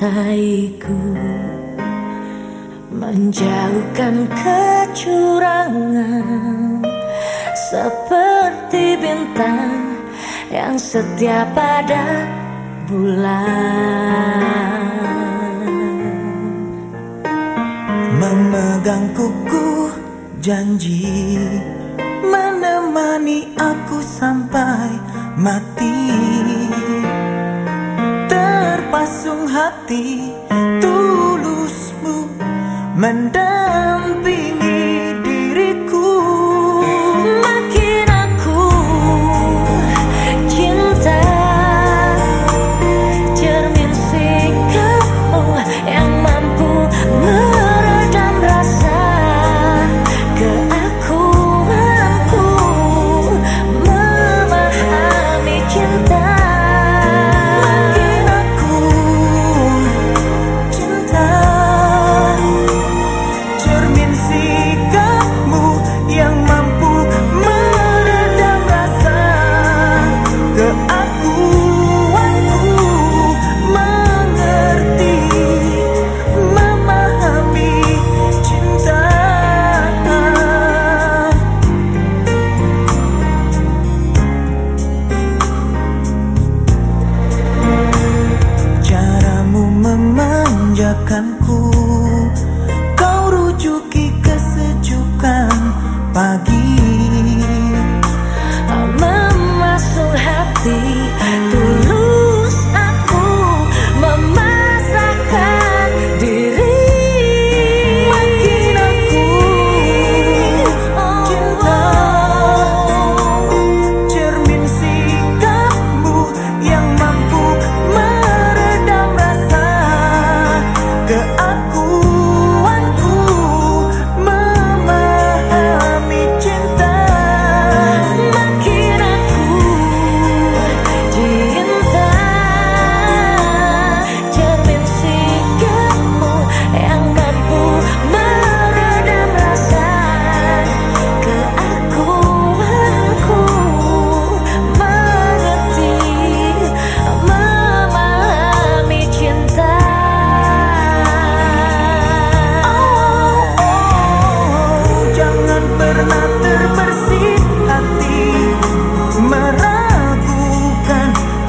mencintaiku Menjauhkan kecurangan Seperti bintang yang setia pada bulan. Memegang kuku janji Menemani aku sampai mati Terpasung hati tulusmu Mendam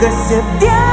que se tiene.